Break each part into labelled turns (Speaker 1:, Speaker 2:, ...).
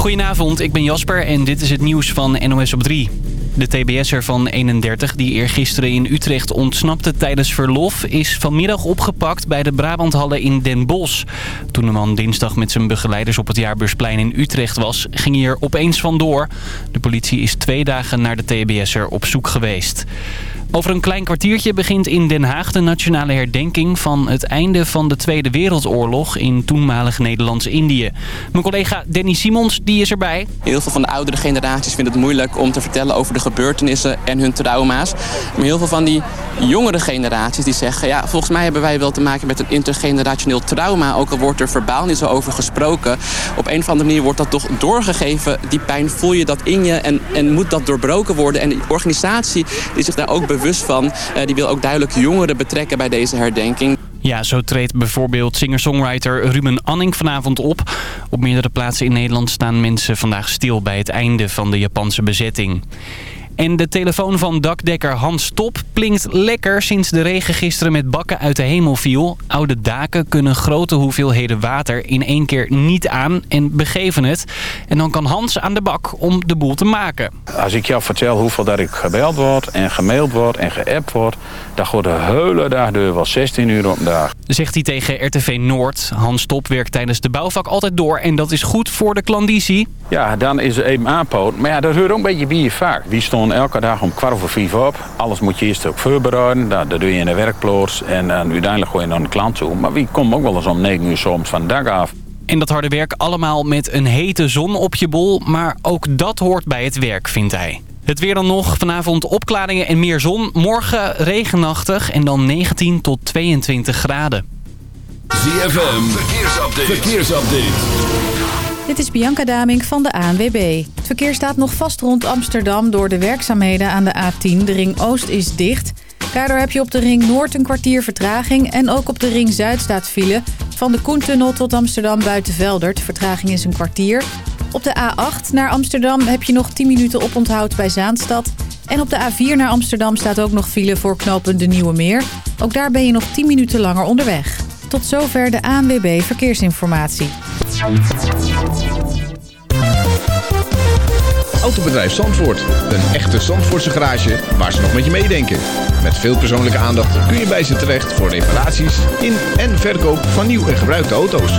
Speaker 1: Goedenavond, ik ben Jasper en dit is het nieuws van NOS op 3. De TBS'er van 31, die eergisteren in Utrecht ontsnapte tijdens verlof... is vanmiddag opgepakt bij de Brabanthallen in Den Bosch. Toen de man dinsdag met zijn begeleiders op het Jaarbeursplein in Utrecht was... ging hij er opeens vandoor. De politie is twee dagen naar de TBS'er op zoek geweest. Over een klein kwartiertje begint in Den Haag de nationale herdenking van het einde van de Tweede Wereldoorlog in toenmalig Nederlands-Indië. Mijn collega Danny Simons die is erbij.
Speaker 2: Heel veel van de oudere generaties vinden het moeilijk om te vertellen over de gebeurtenissen en hun trauma's. Maar heel veel van die jongere generaties die zeggen... ja, volgens mij hebben wij wel te maken met een intergenerationeel trauma. Ook al wordt er verbaal niet zo over gesproken. Op een of andere manier wordt dat toch doorgegeven. Die pijn voel je dat in je en, en moet dat doorbroken worden. En die organisatie die zich daar ook bewust van. Eh, die wil ook duidelijk jongeren betrekken bij deze herdenking.
Speaker 1: Ja, zo treedt bijvoorbeeld singer-songwriter Ruben Anning vanavond op. Op meerdere plaatsen in Nederland staan mensen vandaag stil bij het einde van de Japanse bezetting. En de telefoon van dakdekker Hans Top plinkt lekker sinds de regen gisteren met bakken uit de hemel viel. Oude daken kunnen grote hoeveelheden water in één keer niet aan en begeven het. En dan kan Hans aan de bak om de boel te maken.
Speaker 3: Als ik jou vertel hoeveel dat ik gebeld word en gemaild word en geappt word... dan gaat de hele dag door wel 16 uur op dag.
Speaker 1: Zegt hij tegen RTV Noord. Hans Top werkt tijdens de bouwvak altijd door en dat is goed voor de klandizie.
Speaker 3: Ja, dan is er even aanpoot. Maar ja, dat hoort ook een beetje bij je vaak. Wie stond elke dag om kwart over vijf op. Alles moet je eerst ook voorbereiden. Dat, dat doe je in de werkplaats. En, en uiteindelijk gooi je naar de klant toe. Maar wie komt ook wel eens om negen uur soms van de dag af.
Speaker 1: En dat harde werk allemaal met een hete zon op je bol. Maar ook dat hoort bij het werk, vindt hij. Het weer dan nog. Vanavond opklaringen en meer zon. Morgen regenachtig en dan 19 tot 22 graden.
Speaker 4: ZFM, verkeersupdate. verkeersupdate.
Speaker 5: Dit is Bianca Damink van de ANWB. Het verkeer staat nog vast rond Amsterdam door de werkzaamheden aan de A10. De ring Oost is dicht. Daardoor heb je op de ring Noord een kwartier vertraging. En ook op de ring Zuid staat file. Van de Koentunnel tot Amsterdam Buitenveldert. Vertraging is een kwartier. Op de A8 naar Amsterdam heb je nog 10 minuten oponthoud bij Zaanstad. En op de A4 naar Amsterdam staat ook nog file voor knopen de Nieuwe Meer. Ook daar ben je nog 10 minuten langer onderweg. Tot zover de ANWB Verkeersinformatie.
Speaker 6: Autobedrijf Zandvoort. Een echte Zandvoortse garage waar ze nog met je meedenken. Met veel persoonlijke aandacht kun je bij ze terecht voor reparaties in en verkoop van nieuw en gebruikte auto's.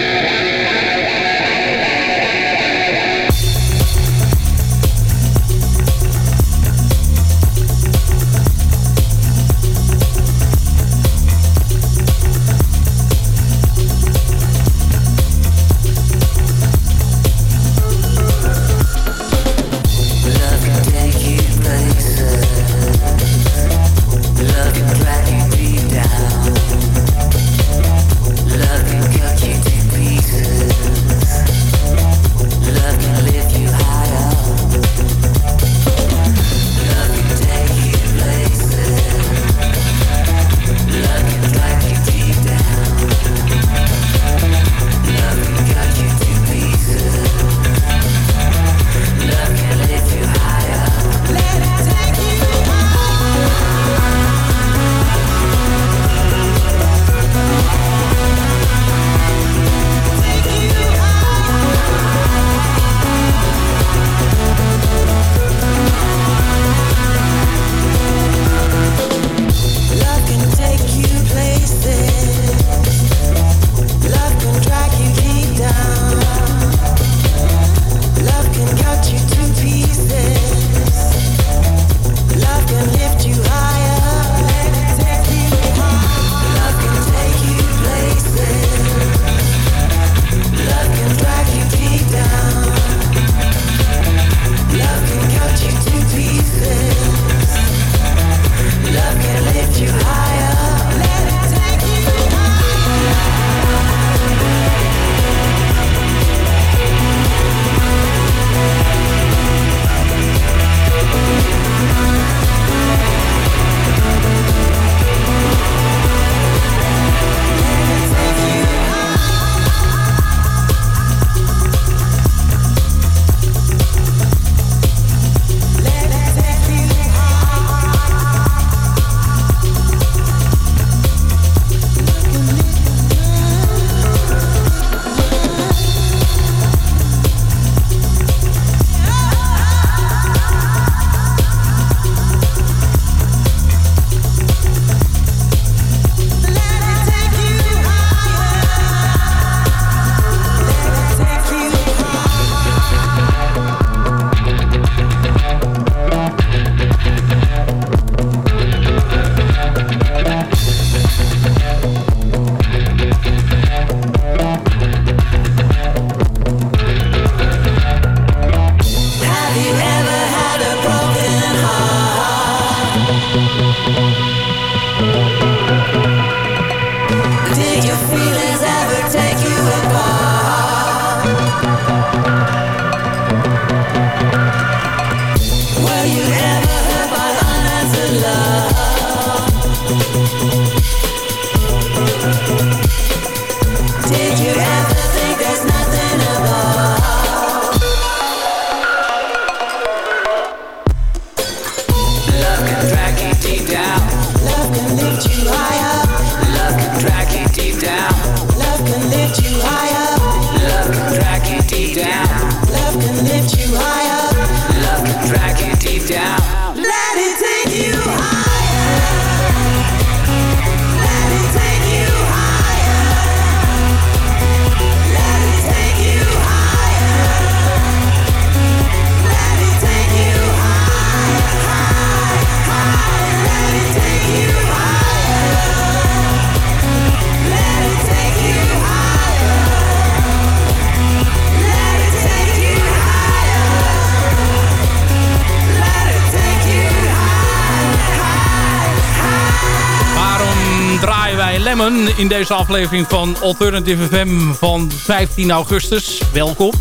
Speaker 7: In deze aflevering van Alternative FM van 15 augustus. Welkom.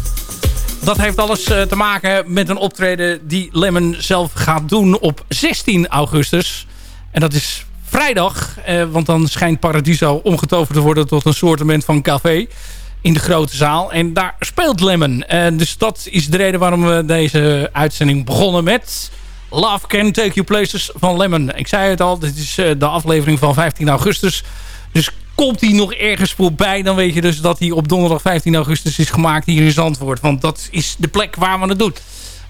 Speaker 7: Dat heeft alles eh, te maken met een optreden die Lemon zelf gaat doen op 16 augustus. En dat is vrijdag, eh, want dan schijnt Paradiso omgetoverd te worden tot een soortement van café in de grote zaal. En daar speelt Lemon. Uh, dus dat is de reden waarom we deze uitzending begonnen met... Love Can Take You Places van Lemon. Ik zei het al, dit is de aflevering van 15 augustus. Dus komt hij nog ergens voorbij... dan weet je dus dat hij op donderdag 15 augustus is gemaakt hier in Zandvoort. Want dat is de plek waar we het doen.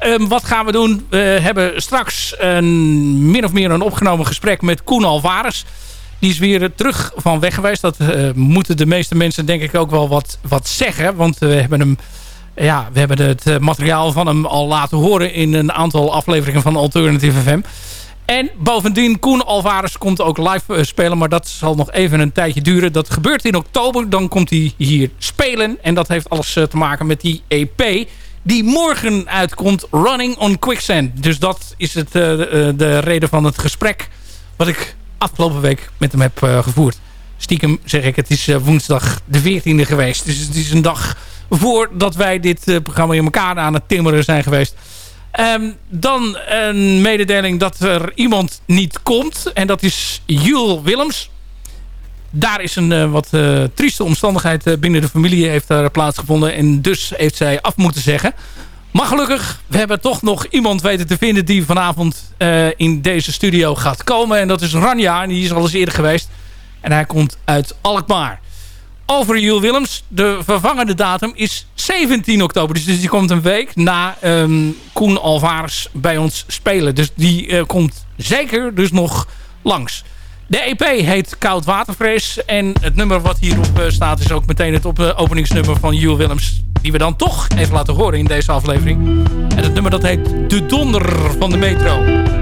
Speaker 7: Um, wat gaan we doen? We hebben straks een, min of meer een opgenomen gesprek met Koen Alvarez. Die is weer terug van weg geweest. Dat uh, moeten de meeste mensen denk ik ook wel wat, wat zeggen. Want we hebben hem... Ja, we hebben het eh, materiaal van hem al laten horen in een aantal afleveringen van Alternative FM. En bovendien, Koen Alvarez komt ook live eh, spelen. Maar dat zal nog even een tijdje duren. Dat gebeurt in oktober. Dan komt hij hier spelen. En dat heeft alles eh, te maken met die EP. Die morgen uitkomt. Running on Quicksand. Dus dat is het, uh, de reden van het gesprek. Wat ik afgelopen week met hem heb gevoerd. Stiekem zeg ik, het is woensdag de 14e geweest. Dus het is een dag voordat wij dit programma in elkaar aan het timmeren zijn geweest. Um, dan een mededeling dat er iemand niet komt. En dat is Jules Willems. Daar is een uh, wat uh, trieste omstandigheid uh, binnen de familie heeft plaatsgevonden. En dus heeft zij af moeten zeggen. Maar gelukkig, we hebben toch nog iemand weten te vinden... die vanavond in deze studio gaat komen. En dat is Ranja. En die is al eens eerder geweest. En hij komt uit Alkmaar over Jules Willems. De vervangende datum is 17 oktober. Dus, die komt een week na um, Koen Alvarez bij ons spelen. Dus die uh, komt zeker dus nog langs. De EP heet Koud Watervrees. En het nummer wat hierop uh, staat is ook meteen het op, uh, openingsnummer van Jules Willems. Die we dan toch even laten horen in deze aflevering. En het nummer dat heet De Donder van de Metro.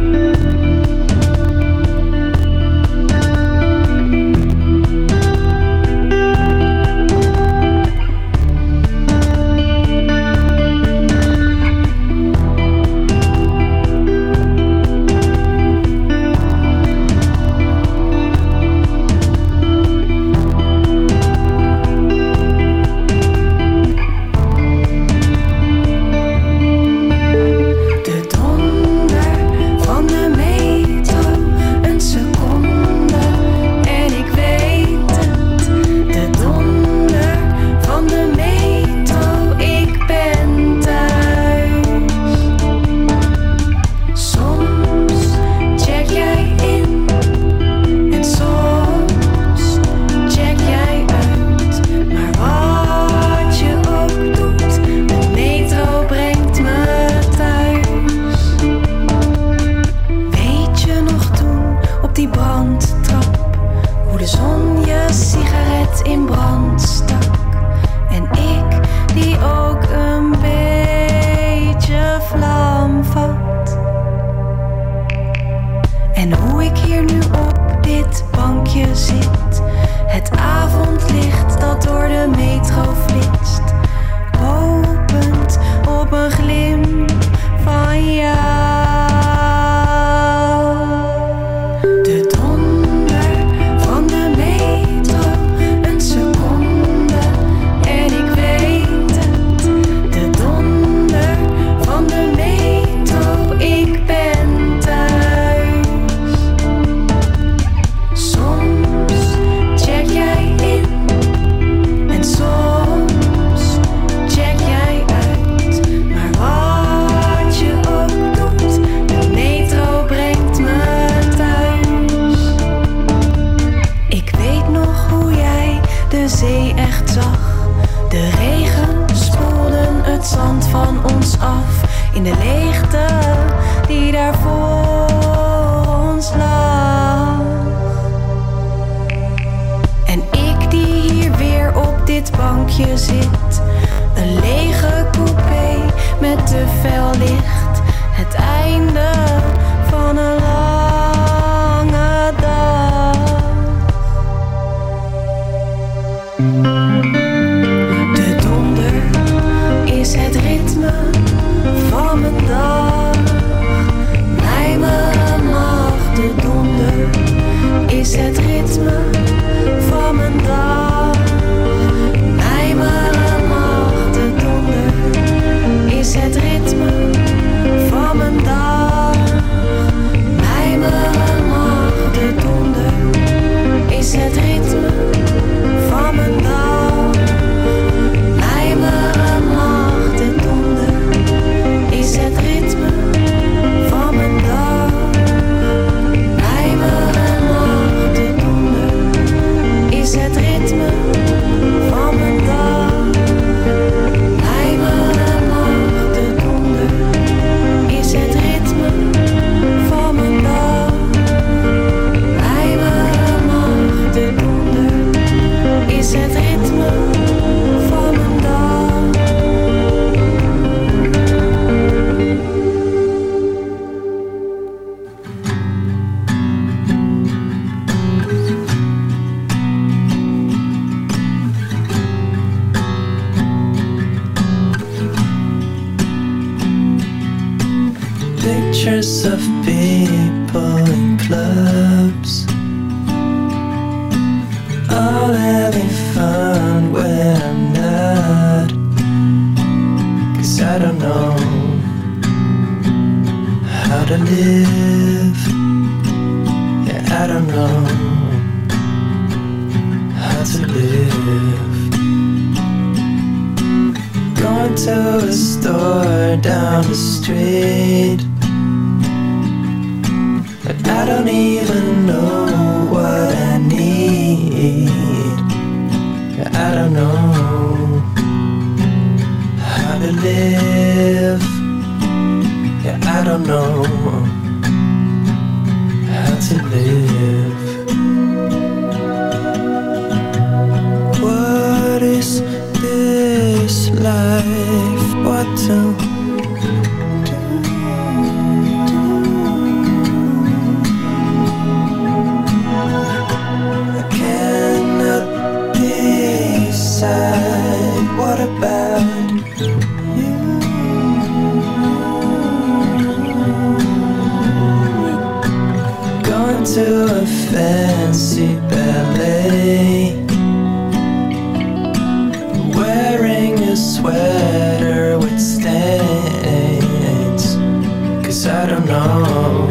Speaker 8: know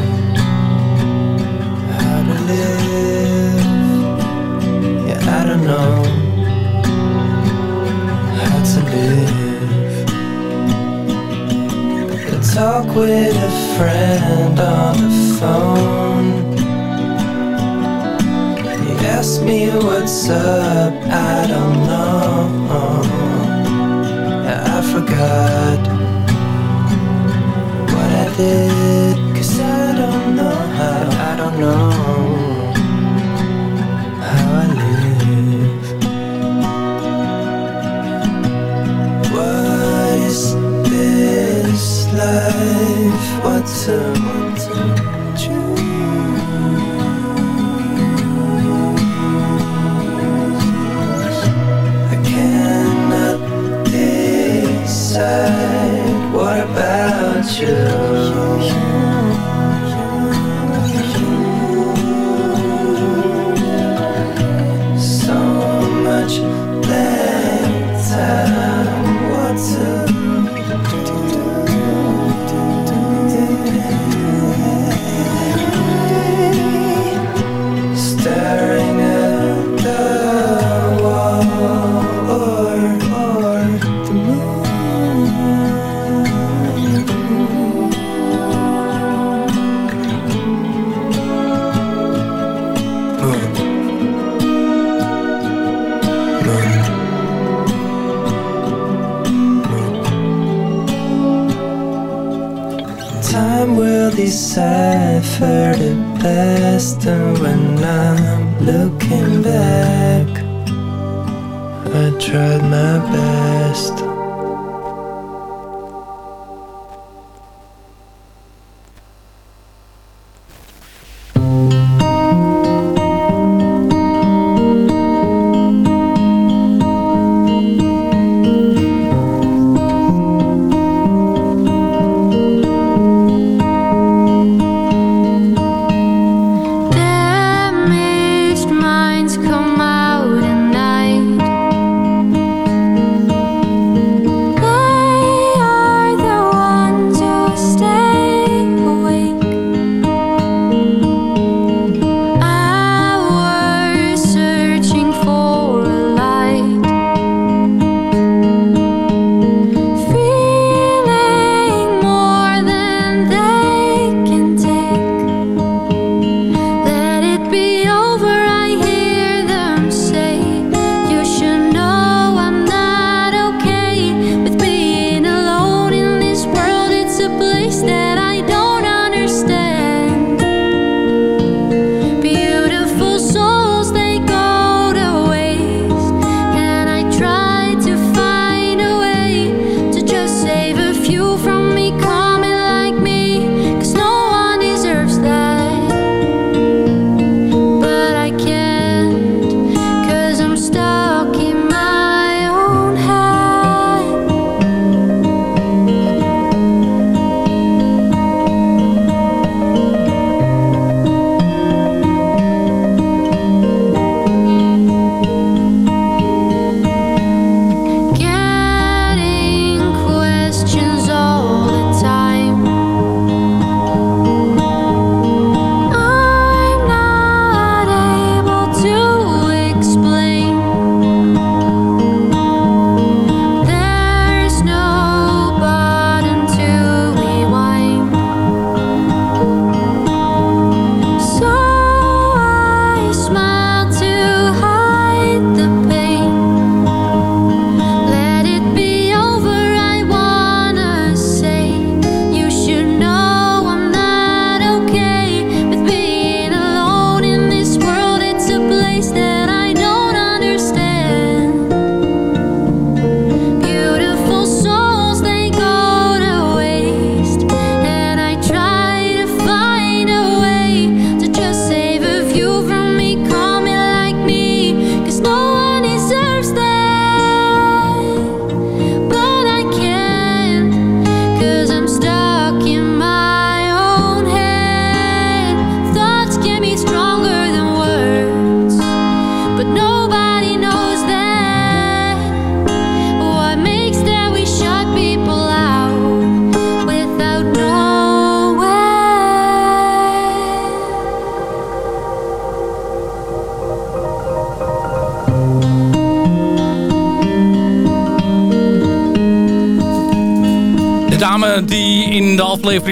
Speaker 8: how to live. Yeah, I don't know how to live. I talk with a friend on the phone. He asks me what's up, I don't know. Yeah, I forgot what I did know how I live. What is this life? What's a I cannot decide. What about you?
Speaker 9: And when I'm looking back, I tried my best.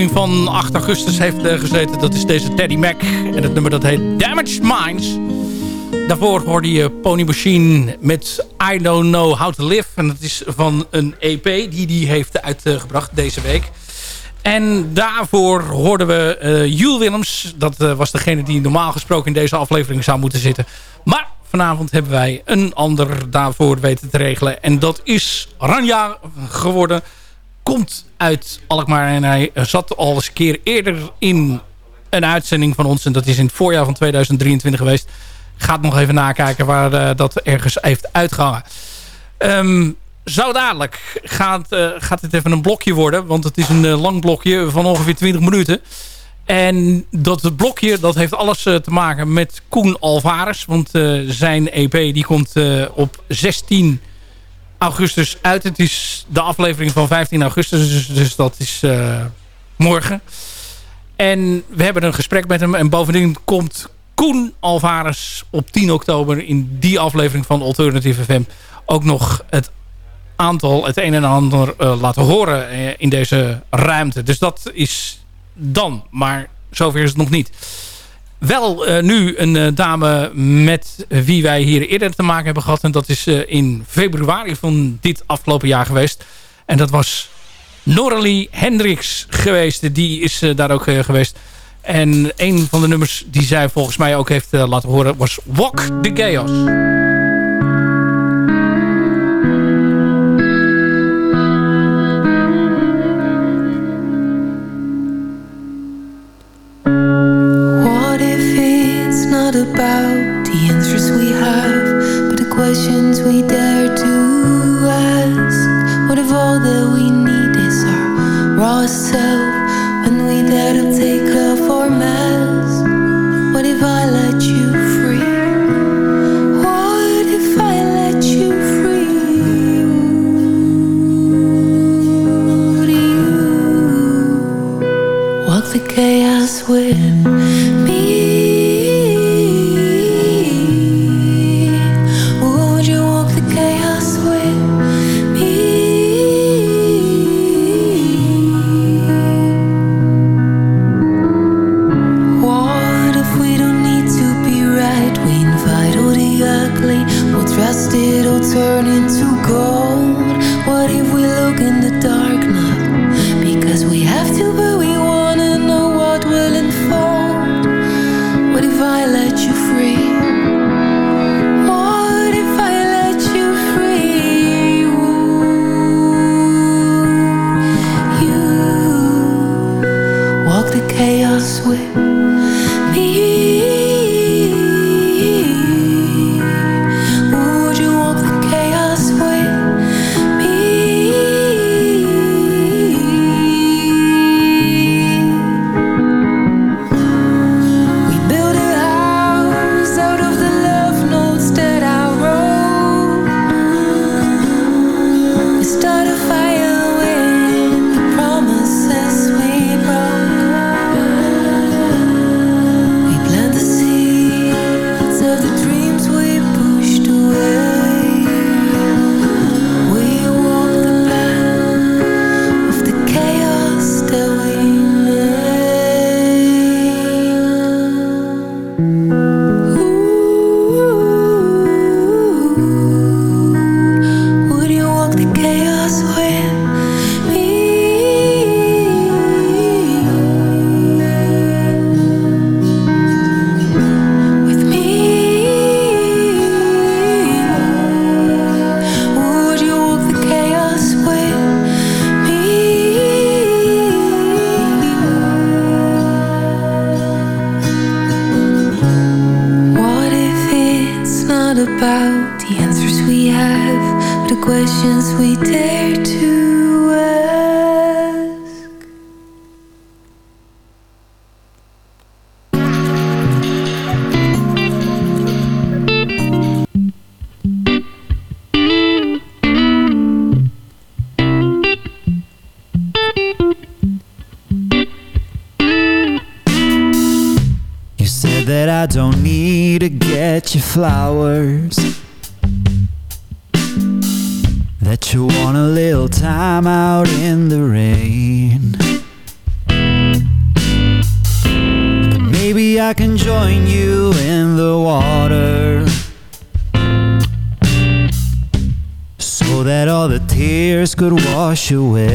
Speaker 7: Van 8 augustus heeft eh, gezeten, dat is deze Teddy Mac. En het nummer dat heet Damaged Minds. Daarvoor hoorde je Pony Machine met I Don't Know How To Live. En dat is van een EP die die heeft uitgebracht deze week. En daarvoor hoorden we uh, Jules Willems. Dat eh, was degene die normaal gesproken in deze aflevering zou moeten zitten. Maar vanavond hebben wij een ander daarvoor weten te regelen. En dat is Ranja geworden. Komt uit Alkmaar en hij zat al eens een keer eerder in een uitzending van ons. En dat is in het voorjaar van 2023 geweest. Gaat nog even nakijken waar uh, dat ergens heeft uitgehangen. Um, zo dadelijk gaat, uh, gaat het even een blokje worden. Want het is een lang blokje van ongeveer 20 minuten. En dat blokje dat heeft alles te maken met Koen Alvarez. Want zijn EP die komt op 16 augustus uit. Het is de aflevering van 15 augustus. Dus, dus dat is morgen. En we hebben een gesprek met hem. En bovendien komt Koen Alvarez op 10 oktober in die aflevering van Alternative FM ook nog het aantal, het een en ander uh, laten horen uh, in deze ruimte. Dus dat is dan, maar zover is het nog niet. Wel uh, nu een dame met wie wij hier eerder te maken hebben gehad. En dat is in februari van dit afgelopen jaar geweest. En dat was Noralie Hendricks geweest. Die is daar ook geweest. En een van de nummers die zij volgens mij ook heeft laten horen was Walk the Chaos.
Speaker 10: about the answers we have, but the questions we dare to ask. What if all that we need is our raw self when we dare to take off our mask? What if I let you free? the chaos with me flowers. That you want a little time out in the rain. But maybe I can join you in the water. So that all the tears could wash away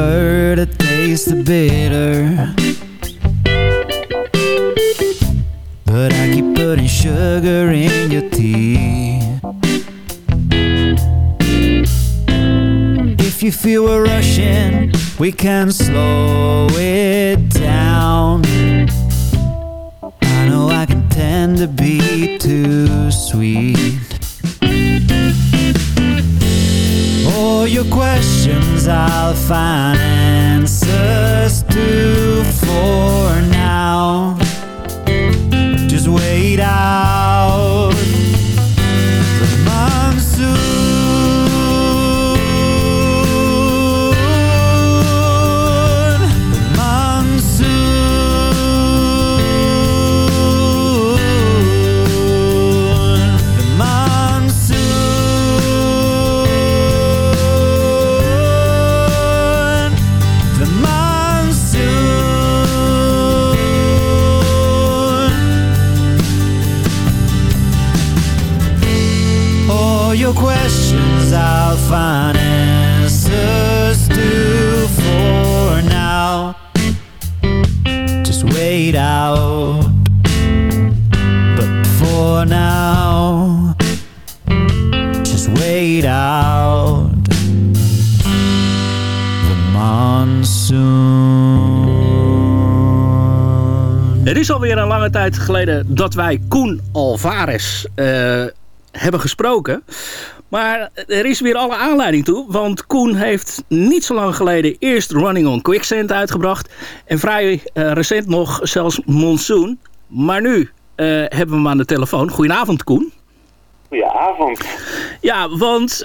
Speaker 10: prefer to taste the bitter. But I keep putting sugar in your tea. If you feel we're rushing we can slow it down I know I can
Speaker 11: and the beat too sweet. I'll find
Speaker 7: geleden dat wij Koen Alvarez eh, hebben gesproken. Maar er is weer alle aanleiding toe. Want Koen heeft niet zo lang geleden eerst Running on Quicksand uitgebracht. En vrij eh, recent nog zelfs Monsoon. Maar nu eh, hebben we hem aan de telefoon. Goedenavond Koen.
Speaker 12: Goedenavond.
Speaker 7: Ja, want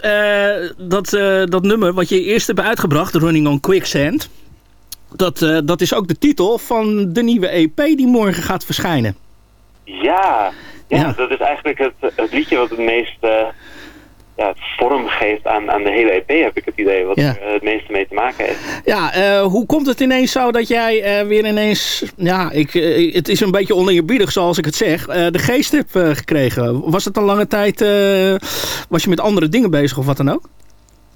Speaker 7: dat, dat nummer wat je eerst hebt uitgebracht, Running on Quicksand... Dat, dat is ook de titel van de nieuwe EP die morgen gaat verschijnen.
Speaker 12: Ja, ja,
Speaker 7: Ja.
Speaker 12: dat is eigenlijk het, het liedje wat het meest eh, ja, vorm geeft aan, aan de hele EP, heb ik het idee. Wat
Speaker 7: Ja.
Speaker 12: er eh, het meeste mee te maken heeft.
Speaker 7: Ja, eh, hoe komt het ineens zo dat jij weer ineens... Ja, ik, het is een beetje oneerbiedig zoals ik het zeg. de geest hebt gekregen. Was het een lange tijd... was je met andere dingen bezig of wat dan ook?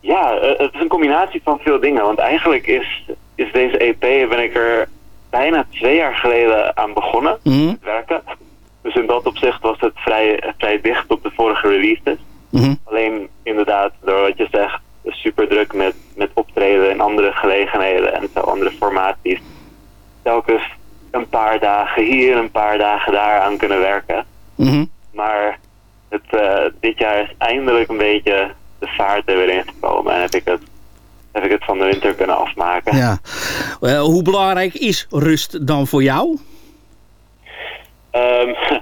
Speaker 12: Ja, het is een combinatie van veel dingen. Want eigenlijk is, is deze EP, ben ik er bijna twee jaar geleden aan begonnen met werken. Dus in dat opzicht was het vrij, vrij dicht op de vorige releases.
Speaker 7: mhm.
Speaker 12: Alleen inderdaad, door wat je zegt, super druk met, met optreden en andere gelegenheden en zo, andere formaties. Telkens een paar dagen hier, een paar dagen daar aan kunnen werken.
Speaker 7: mhm.
Speaker 12: Maar het, eh, dit jaar is eindelijk een beetje de vaart er weer in gekomen en heb ik het, heb ik het van de winter kunnen afmaken.
Speaker 7: Ja. Eh, hoe belangrijk is rust dan voor jou?
Speaker 12: Ehm,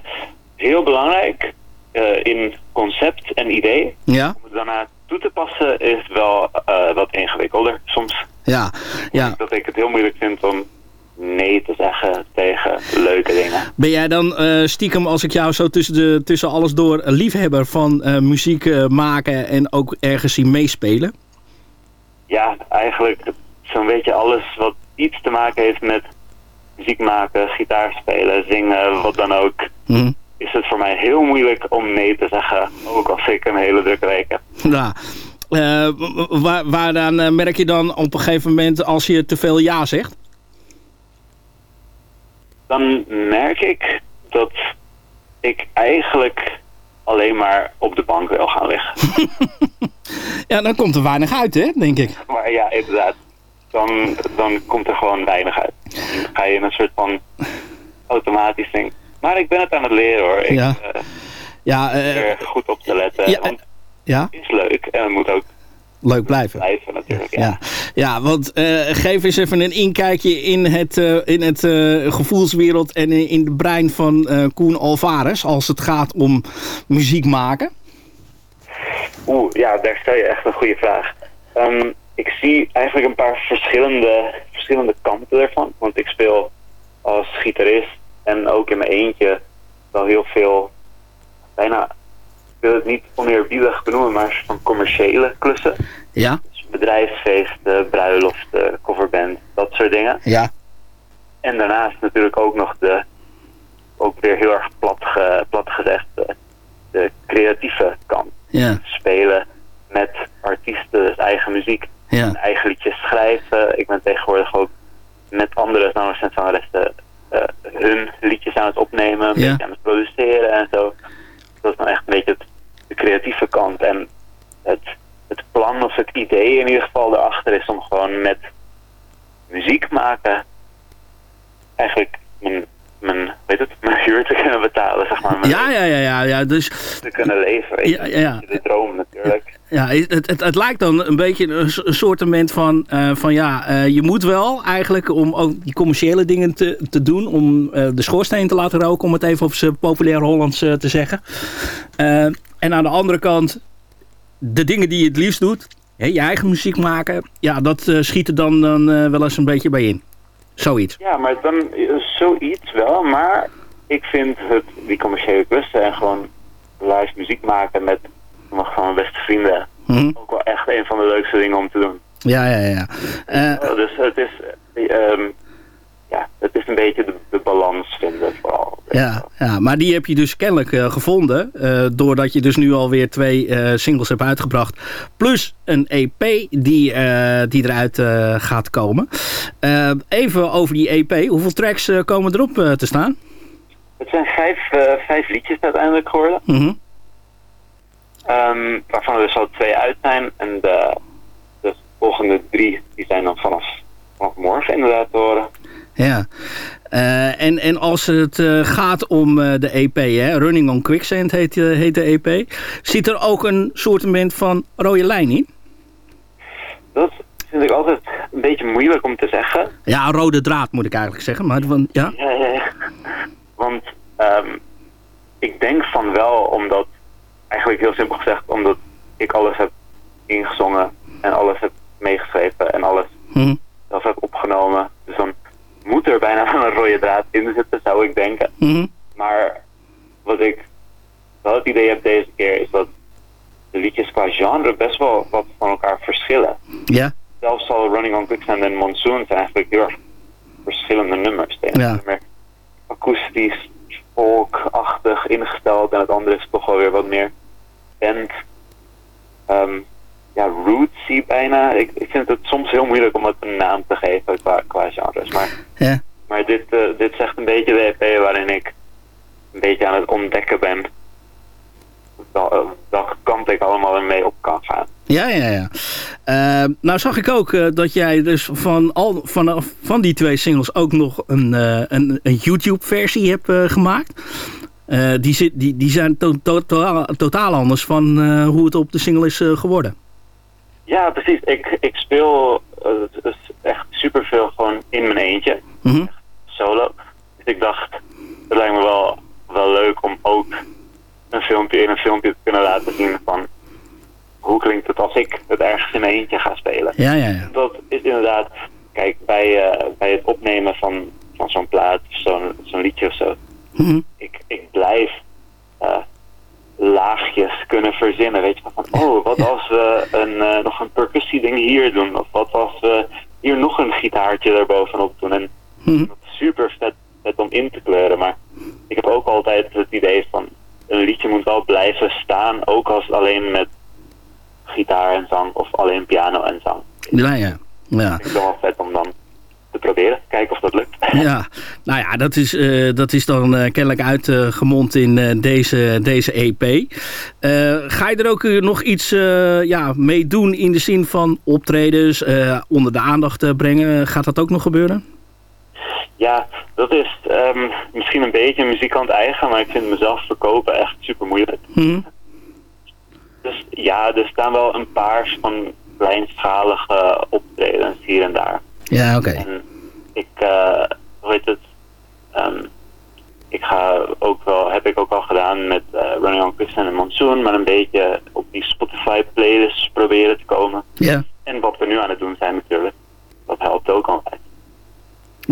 Speaker 12: heel belangrijk eh, in concept en idee.
Speaker 7: Ja,
Speaker 12: Om het daarna toe te passen is wel eh, wat ingewikkelder soms.
Speaker 7: ja, ja.
Speaker 12: dat ik het heel moeilijk vind om nee te zeggen tegen leuke dingen.
Speaker 7: Ben jij dan eh, stiekem, als ik jou zo tussen, de, tussen alles door, een liefhebber van muziek maken en ook ergens zien meespelen?
Speaker 12: Ja, eigenlijk zo'n beetje alles wat iets te maken heeft met muziek maken, gitaar spelen, zingen, wat dan ook.
Speaker 7: Mhm.
Speaker 12: Is het voor mij heel moeilijk om nee te zeggen, ook als ik een hele drukke week heb.
Speaker 7: Ja. Eh, waar, waaraan eh, merk je dan op een gegeven moment als je te veel ja zegt?
Speaker 12: Dan merk ik dat ik eigenlijk alleen maar op de bank wil gaan liggen.
Speaker 7: Ja, dan komt er weinig uit, hè, denk ik.
Speaker 12: Maar ja, inderdaad. Dan, dan komt er gewoon weinig uit. Dan ga je in een soort van automatisch ding. Maar ik ben het aan het leren hoor. Ik
Speaker 7: Ja.
Speaker 12: eh,
Speaker 7: Ja, eh,
Speaker 12: er goed op te letten.
Speaker 7: Ja,
Speaker 12: Want
Speaker 7: ja,
Speaker 12: het is leuk en het moet ook
Speaker 7: leuk blijven.
Speaker 12: blijven natuurlijk. Ja.
Speaker 7: Ja, ja want eh, geef eens even een inkijkje in het, eh, in het eh, gevoelswereld en in, in de brein van eh, Koen Alvarez als het gaat om muziek maken.
Speaker 12: Oeh, ja, daar stel je echt een goede vraag. Ehm, ik zie eigenlijk een paar verschillende, verschillende kanten ervan. Want ik speel als gitarist en ook in mijn eentje wel heel veel, bijna, ik wil het niet oneerbiedig benoemen, maar van commerciële klussen.
Speaker 7: Ja,
Speaker 12: Dus bedrijfsfeesten, bruiloften, coverband, dat soort dingen.
Speaker 7: ja,
Speaker 12: En daarnaast natuurlijk ook nog de, ook weer heel erg plat, ge- plat gezegd, de, de creatieve kant.
Speaker 7: ja,
Speaker 12: Spelen met artiesten, dus eigen muziek,
Speaker 7: ja.
Speaker 12: eigen liedjes schrijven. Ik ben tegenwoordig ook met andere zangers en zangeressen eh, hun liedjes aan het opnemen, een
Speaker 7: Ja.
Speaker 12: beetje aan het produceren en zo. Dat is dan echt een beetje het, de creatieve kant. En het, het plan of het idee in ieder geval erachter is om gewoon met muziek maken eigenlijk mijn, mijn, weet het, mijn huur te kunnen betalen, zeg maar.
Speaker 7: Ja, ja, ja, ja, ja. Dus,
Speaker 12: te kunnen leven. Weet je.
Speaker 7: Ja, ja, ja.
Speaker 12: De droom natuurlijk.
Speaker 7: Ja, het, het, het lijkt dan een beetje een, s- een soortement van, eh, van ja, eh, je moet wel eigenlijk om ook die commerciële dingen te, te doen, om eh, de schoorsteen te laten roken, om het even op zijn populair Hollands te zeggen. En aan de andere kant, de dingen die je het liefst doet, hè, je eigen muziek maken, ja, dat schiet er dan, dan wel eens een beetje bij in. Zoiets.
Speaker 12: Ja, maar dan zoiets wel. Maar ik vind het, die commerciële klussen en gewoon live muziek maken met sommige van mijn beste vrienden
Speaker 7: Mhm.
Speaker 12: ook wel echt een van de leukste dingen om te doen.
Speaker 7: Ja, ja, ja. Eh,
Speaker 12: dus het is, ehm, ja, het is een beetje de, de balans vinden vooral.
Speaker 7: Ja, ja, maar die heb je dus kennelijk eh, gevonden. eh, doordat je dus nu alweer twee singles hebt uitgebracht. Plus een EP die, die eruit gaat komen. Even over die EP. Hoeveel tracks komen erop te staan?
Speaker 12: Het zijn vijf, vijf liedjes uiteindelijk geworden.
Speaker 7: Mhm.
Speaker 12: Ehm, waarvan er dus al twee uit zijn. En de, de volgende drie die zijn dan vanaf, vanaf morgen inderdaad te horen.
Speaker 7: Ja. Eh, en, en als het eh, gaat om eh, de EP, hè, Running on Quicksand heet, heet de EP. Zit er ook een soortement van rode lijn in?
Speaker 12: Dat vind ik altijd een beetje moeilijk om te zeggen.
Speaker 7: Ja, rode draad moet ik eigenlijk zeggen. Maar van, ja.
Speaker 12: Ja, ja, ja. Want ehm, ik denk van wel, omdat, eigenlijk heel simpel gezegd, omdat ik alles heb ingezongen en alles heb meegeschreven en alles
Speaker 7: Mhm.
Speaker 12: zelf heb opgenomen. Dus dan moet er bijna een rode draad in zitten, zou ik denken.
Speaker 7: Mhm.
Speaker 12: Maar wat ik wel het idee heb deze keer is dat de liedjes qua genre best wel wat van elkaar verschillen.
Speaker 7: Ja.
Speaker 12: Zelfs al Running on Quicksand en Monsoon zijn eigenlijk heel erg verschillende nummers. De ene
Speaker 7: Ja.
Speaker 12: akoestisch, folkachtig ingesteld en het andere is toch wel weer wat meer band, ehm, ja, rootsy bijna. Ik, ik vind het soms heel moeilijk om het een naam te geven qua, qua genres. Maar,
Speaker 7: Ja.
Speaker 12: maar dit, eh, dit is echt een beetje de EP waarin ik een beetje aan het ontdekken ben wel- welke kant ik allemaal mee op kan gaan.
Speaker 7: Ja, ja, ja. Eh, nou zag ik ook eh, dat jij dus van, al, vanaf, van die twee singles ook nog een, eh, een, een YouTube-versie hebt eh, gemaakt. Eh, die, zit, die, die zijn to to totaal, totaal anders van eh, hoe het op de single is eh, geworden.
Speaker 12: Ja, precies. Ik, ik speel eh, echt superveel gewoon in mijn eentje,
Speaker 7: Mhm.
Speaker 12: solo. Dus ik dacht, het lijkt me wel, wel leuk om ook een filmpje in een filmpje te kunnen laten zien van hoe klinkt het als ik het ergens in mijn eentje ga spelen.
Speaker 7: Ja, ja, ja.
Speaker 12: Dat is inderdaad, kijk, bij, eh, bij het opnemen van, van zo'n plaat, of zo'n zo'n liedje of zo,
Speaker 7: Mhm.
Speaker 12: ik, ik blijf eh, laagjes kunnen verzinnen. Weet je, van, oh, wat als we een, eh, nog een percussieding hier doen? Of wat als we hier nog een gitaartje erbovenop doen? En
Speaker 7: Mhm.
Speaker 12: dat is super vet, vet om in te kleuren. Maar ik heb ook altijd het idee van, een liedje moet wel blijven staan, ook als alleen met gitaar en zang of alleen piano en zang.
Speaker 7: Ja, ja. ja.
Speaker 12: Ik vind het wel vet om dan te proberen, kijken of dat lukt.
Speaker 7: Ja, nou ja, dat is, eh, dat is dan eh, kennelijk uitgemond in eh, deze, deze EP. Ga je er ook nog iets ja, mee doen in de zin van optredens, onder de aandacht brengen? Gaat dat ook nog gebeuren?
Speaker 12: Ja, dat is ehm, misschien een beetje een muzikant eigen, maar ik vind mezelf verkopen echt super moeilijk.
Speaker 7: Hm?
Speaker 12: Dus ja, er staan wel een paar van kleinschalige optredens hier en daar.
Speaker 7: Ja, oké.
Speaker 12: Ik, eh hoe heet het, Ehm, ik ga ook wel, heb ik ook al gedaan met eh, Running on Quicksand en Monsoon, maar een beetje op die Spotify playlists proberen te komen.
Speaker 7: Ja,
Speaker 12: wat we nu aan het doen zijn natuurlijk, dat helpt ook altijd.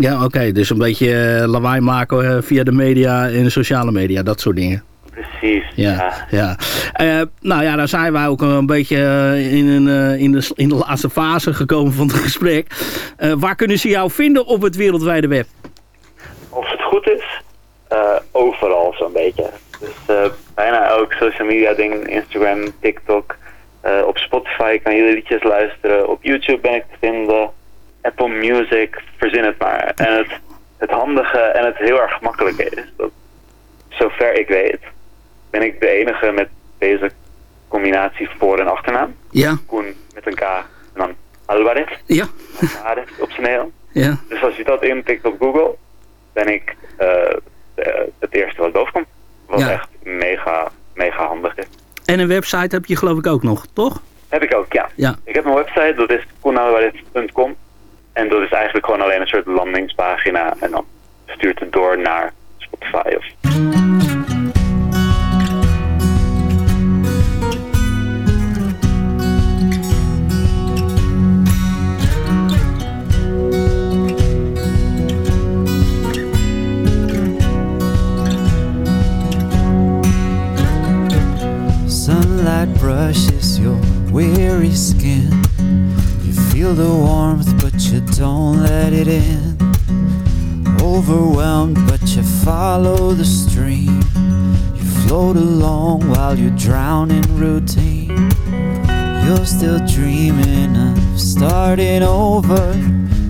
Speaker 7: Ja oké. Dus een beetje eh, lawaai maken eh, via de media en de sociale media, dat soort dingen.
Speaker 12: Precies,
Speaker 7: Ja, ja. Eh, nou ja, daar zijn wij ook een beetje in, een, in, de, in de laatste fase gekomen van het gesprek. Waar kunnen ze jou vinden op het wereldwijde web?
Speaker 12: Of het goed is, eh, overal zo'n beetje. Dus bijna elk social media ding, Instagram, TikTok. Op Spotify kan je liedjes luisteren. Op YouTube ben ik Music, verzin het maar. En het, het handige en het heel erg gemakkelijke is dat, zover ik weet, ben ik de enige met deze combinatie voor- en achternaam.
Speaker 7: Ja.
Speaker 12: Koen met een K en dan Alvarez.
Speaker 7: Ja.
Speaker 12: Alvarez op zijn heel.
Speaker 7: Ja.
Speaker 12: Dus als je dat intikt op Google, ben ik eh, eh, het eerste wat boven komt. Wat
Speaker 13: Ja.
Speaker 12: echt mega, mega handig is.
Speaker 13: En een website heb je geloof ik ook nog, toch?
Speaker 12: Heb ik ook, ja.
Speaker 13: Ja.
Speaker 12: Ik heb een website, dat is koenalvarez.com. En dat is eigenlijk gewoon alleen een soort landingspagina. En dan stuurt het door naar Spotify of
Speaker 11: brushes your weary skin. Feel the warmth, but you don't let it in. Overwhelmed, but you follow the stream. You float along while you drown in routine. You're still dreaming of starting over,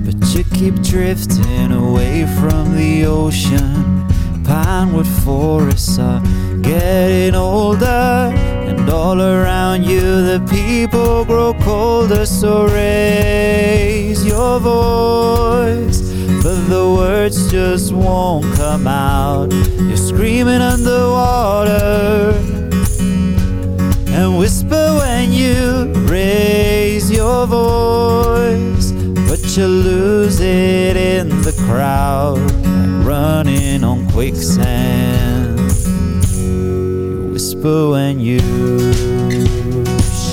Speaker 11: but you keep drifting away from the ocean. Pinewood forests are getting older, and all around you the people grow colder. So raise your voice, but the words just won't come out. You're screaming underwater and whisper when you raise your voice, but you lose it in the crowd, running on quicksand. Whisper when you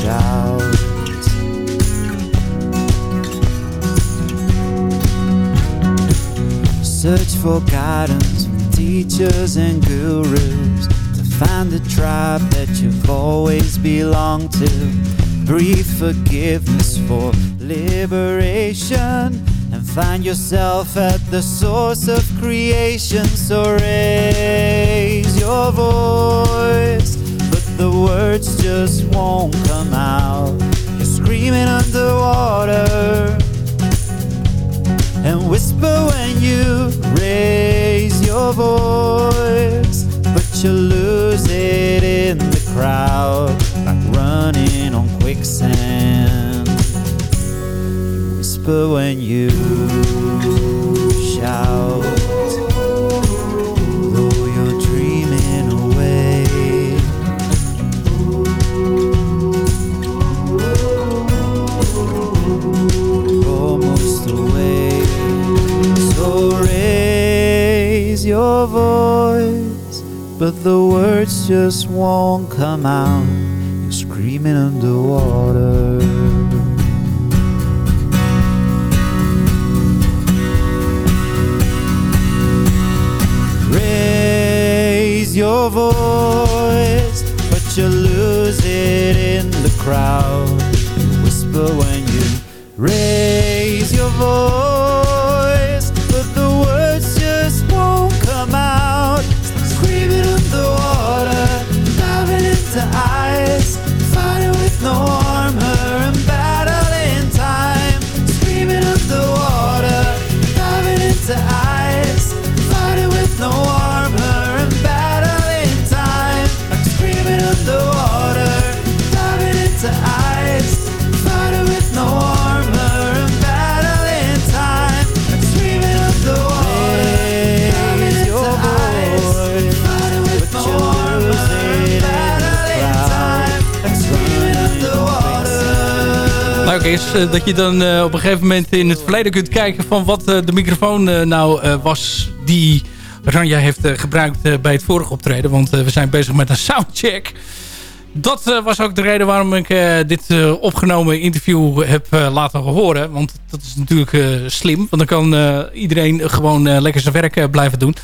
Speaker 11: shout. Search for guidance from teachers and gurus to find the tribe that you've always belonged to. Breathe forgiveness for liberation and find yourself at the source of creation. So raise your voice, the words just won't come out. You're screaming underwater and whisper when you raise your voice, but you lose it in the crowd, like running on quicksand. You whisper when you shout, raise your voice, but the words just won't come out. You're screaming underwater. Raise your voice, but you lose it in the crowd. You whisper when you raise your voice,
Speaker 7: my Is eh, dat je dan eh, op een gegeven moment in het verleden kunt kijken van wat eh, de microfoon nou was die Ranja heeft gebruikt bij het vorige optreden. Want we zijn bezig met een soundcheck. Dat was ook de reden waarom ik dit opgenomen interview heb laten horen. Want dat is natuurlijk slim. Want dan kan iedereen gewoon lekker zijn werk blijven doen.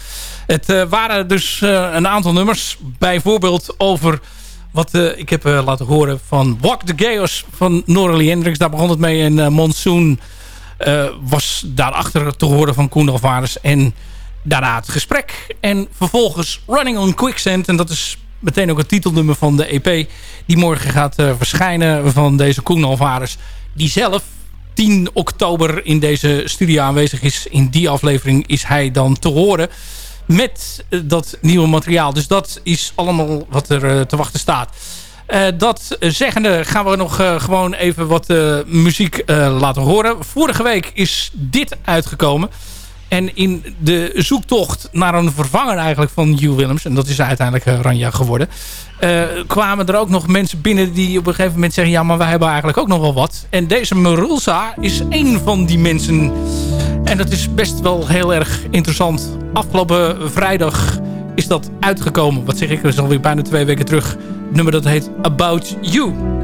Speaker 7: Het waren dus een aantal nummers. Bijvoorbeeld over wat eh, ik heb eh, laten horen van Walk the Chaos van Noralie Hendricks. Daar begon het mee. En eh, Monsoon was daarachter te horen van Koen Alvarez. En daarna het gesprek. En vervolgens Running on Quicksand. En dat is meteen ook het titelnummer van de EP. Die morgen gaat verschijnen van deze Koen Alvarez. Die zelf 10 oktober in deze studio aanwezig is. In die aflevering is hij dan te horen met eh, dat nieuwe materiaal. Dus dat is allemaal wat er eh, te wachten staat. Eh, dat zeggende gaan we nog gewoon even wat muziek laten horen. Vorige week is dit uitgekomen.
Speaker 10: En in de zoektocht naar een vervanger eigenlijk van Hugh Willems... en dat is uiteindelijk uh, Ranja geworden... Uh, kwamen er ook nog mensen binnen die op een gegeven moment zeggen... ja, maar wij hebben eigenlijk ook nog wel wat. En deze Marulsa is één van die mensen. En dat is best wel heel erg interessant. Afgelopen vrijdag is dat uitgekomen. Wat zeg ik, dat is alweer bijna twee weken terug. Het nummer dat heet About You.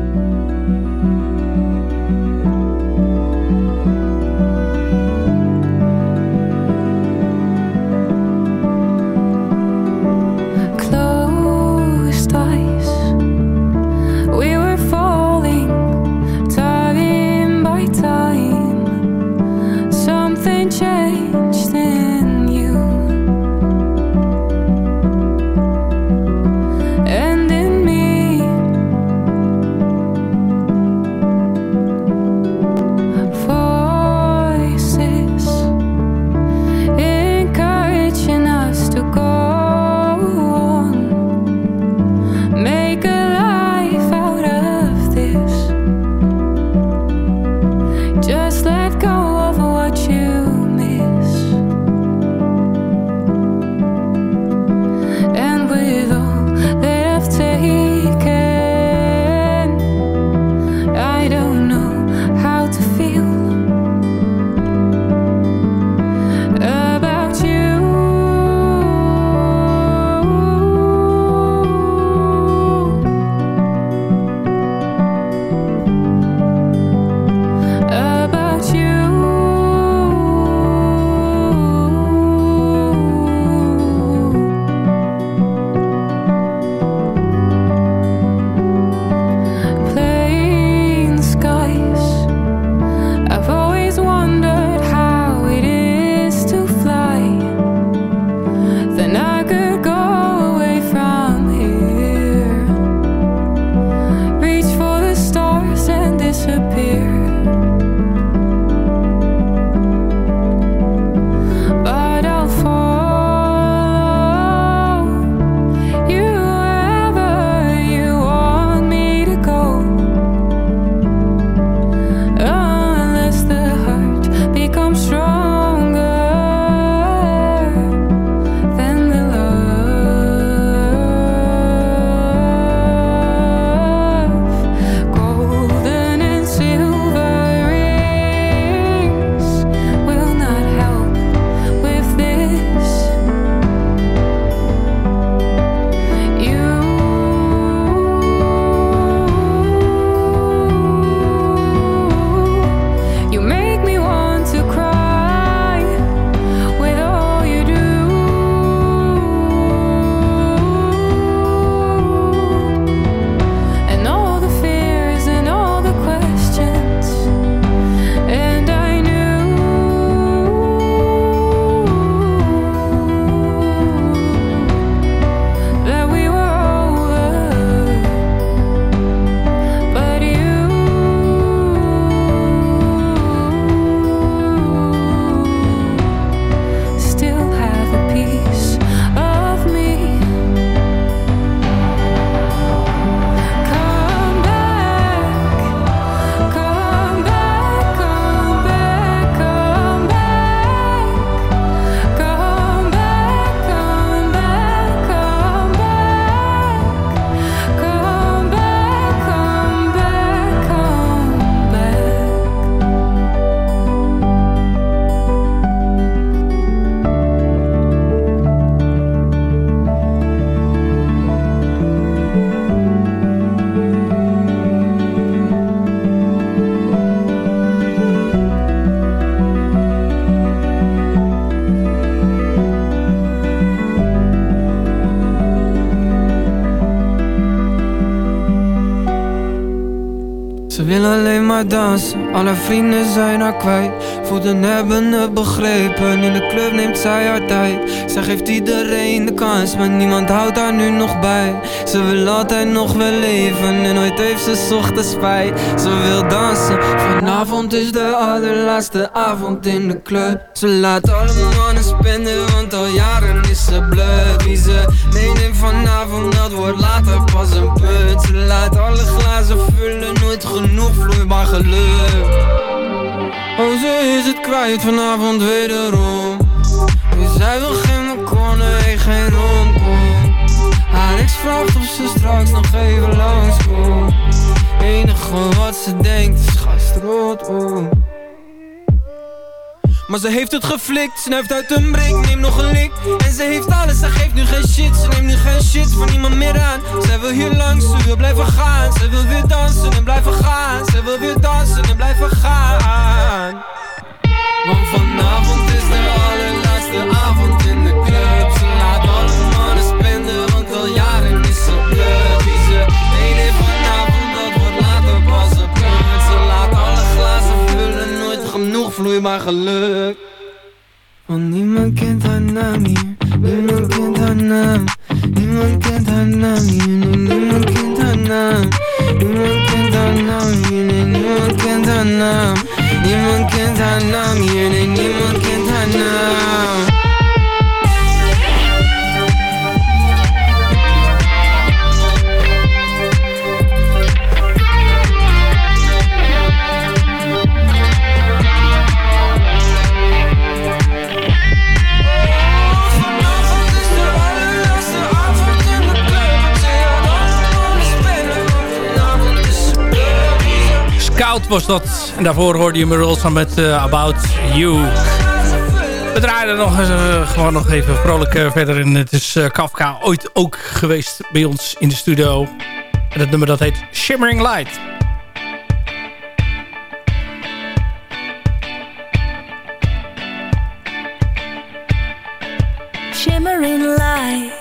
Speaker 14: Alle vrienden zijn haar kwijt. Voeten hebben het begrepen. In de club neemt zij haar tijd. Zij geeft iedereen de kans Maar niemand houdt haar nu nog bij. Ze wil altijd nog wel leven En nooit heeft ze ochtends spijt. Ze wil dansen. Vanavond is de allerlaatste avond in de club. Ze laat alle mannen Want al jaren is ze blut Wie ze meeneemt vanavond Dat wordt later pas een punt Ze laat alle glazen vullen Nooit genoeg vloeibaar geluk. Oh ze is het kwijt vanavond wederom. Zij wil geen corner, geen romcom Alex vraagt of ze straks nog even langskomt. Enige wat ze denkt is gastrot oh. Maar ze heeft het geflikt, snuift uit een brik, neem nog een lik. En ze heeft alles, ze geeft nu geen shit Ze neemt nu geen shit van niemand meer aan. Zij wil hier langs, ze wil blijven gaan. Ze wil weer dansen en blijven gaan. Ze wil weer dansen en blijven gaan. Want vanavond is de allerlaatste avond vloeibaar geluk. Want niemand kent haar naam hier, niemand kent haar naam. Niemand kent haar naam hier, niemand kent haar naam. Niemand kent haar naam hier, niemand kent haar naam. Niemand kent haar naam hier, niemand kent haar naam
Speaker 7: Was dat. En daarvoor hoorde je Marulsa met uh, About You. We draaien nog uh, gewoon nog even vrolijk uh, verder. En het is Kafka ooit ook geweest bij ons in de studio. En het nummer dat heet Shimmering Light.
Speaker 15: Shimmering light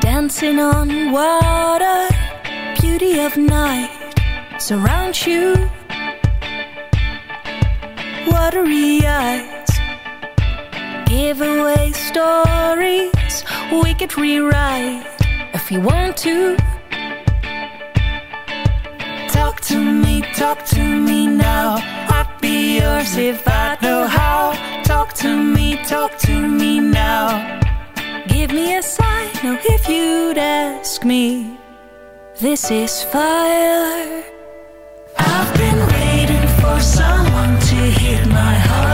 Speaker 15: Dancing on water Beauty of night surround you. Watery eyes give away stories we could rewrite if you want to. Talk to me, talk to me now. I'd be yours if I know how. Talk to me, talk to me now. Give me a sign, if you'd ask me. This is fire. Been waiting for someone to hit my heart.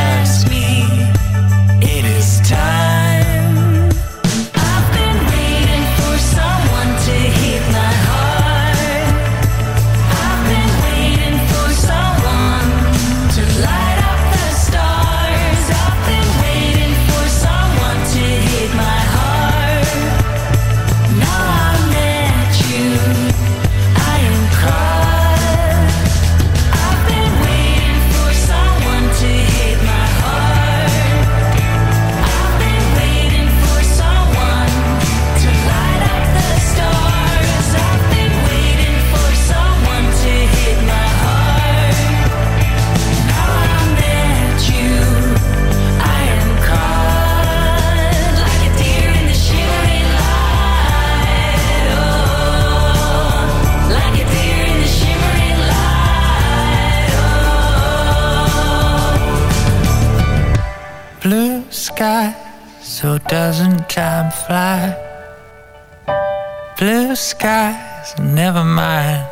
Speaker 16: Blue skies, never mind.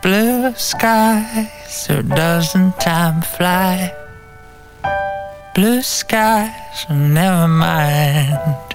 Speaker 16: Blue skies, so doesn't time fly? Blue skies, never mind.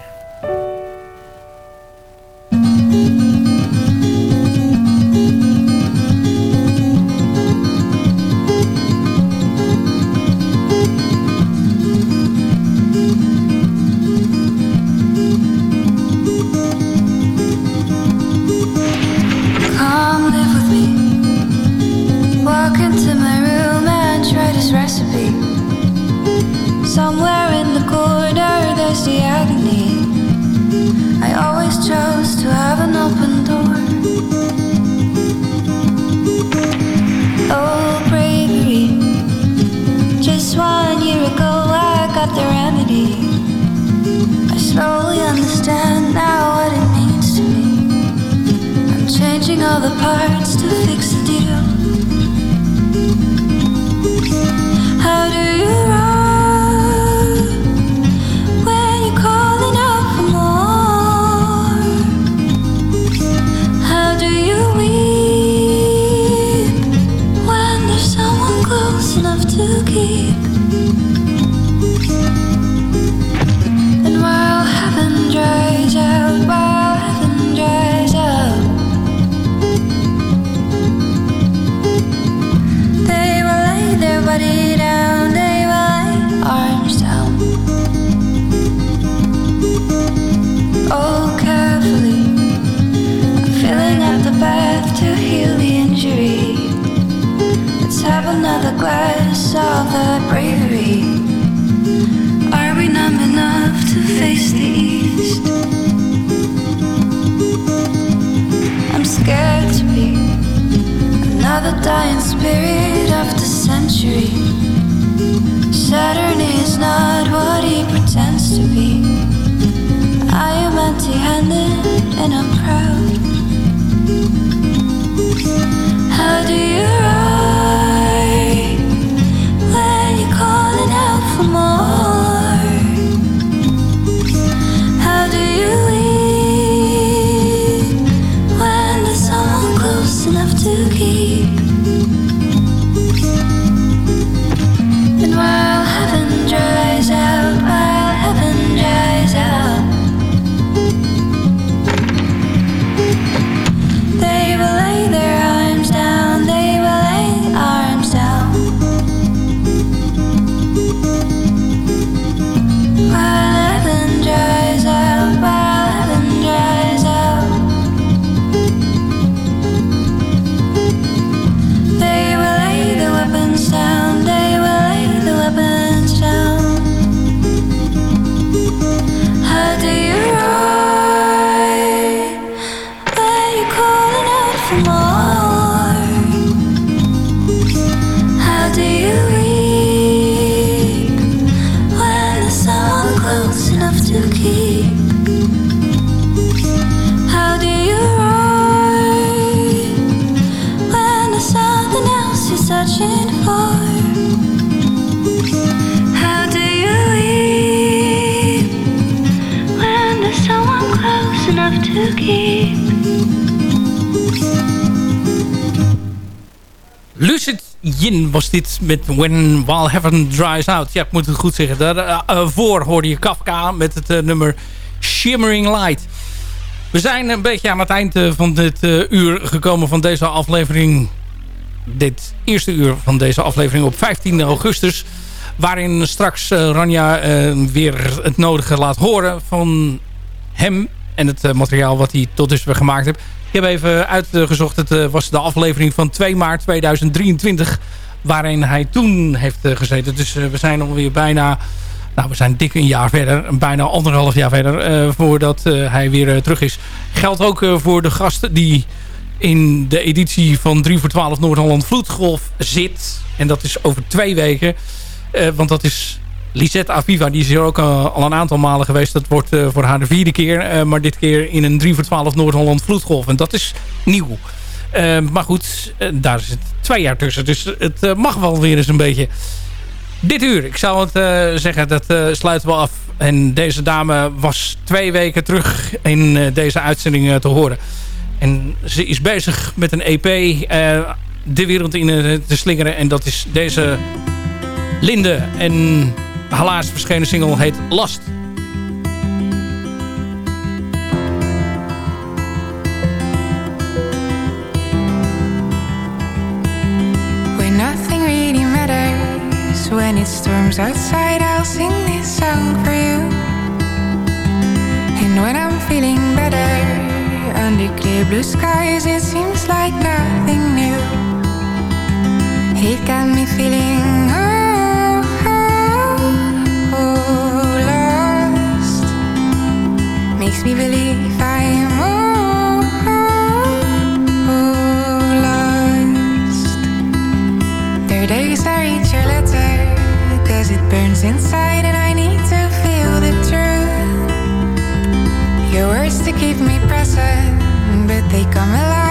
Speaker 7: Dit met When While Heaven Dries Out. Ja, ik moet het goed zeggen. Daarvoor hoorde je Kafka met het eh, nummer Shimmering Light. We zijn een beetje aan het eind eh, van dit eh, uur gekomen van deze aflevering. Dit eerste uur van deze aflevering op 15 augustus. Waarin straks eh, Ranja eh, weer het nodige laat horen van hem. En het eh, materiaal wat hij tot dusver gemaakt heeft. Ik heb even uitgezocht. Het eh, was de aflevering van 2 maart 2023. Waarin hij toen heeft eh, gezeten. Dus eh, we zijn alweer bijna... Nou, we zijn dik een jaar verder. Bijna anderhalf jaar verder. eh, voordat hij weer terug is. Geldt ook voor de gast die in de editie van 3 voor 12 Noord-Holland Vloedgolf zit. En dat is over twee weken. Want dat is Lisette Aviva. Die is hier ook al een aantal malen geweest. Dat wordt voor haar de vierde keer. maar dit keer in een 3 voor 12 Noord-Holland Vloedgolf. En dat is nieuw. Eh, maar goed, eh, daar zit twee jaar tussen. Dus het eh, mag wel weer eens een beetje... Dit uur, ik zou het zeggen, dat eh, sluiten we af. En deze dame was twee weken terug in deze uitzending te horen. En ze is bezig met een EP de wereld in te slingeren. En dat is deze Linde. En haar laatst verschenen single heet Last.
Speaker 4: It storms outside, I'll sing this song for you. And when I'm feeling better, under clear blue skies, it seems like nothing new. It got me feeling oh, oh, oh, lost. Makes me believe I'm inside and I need to feel
Speaker 17: the truth. Your words to keep me present, but
Speaker 4: they come alive.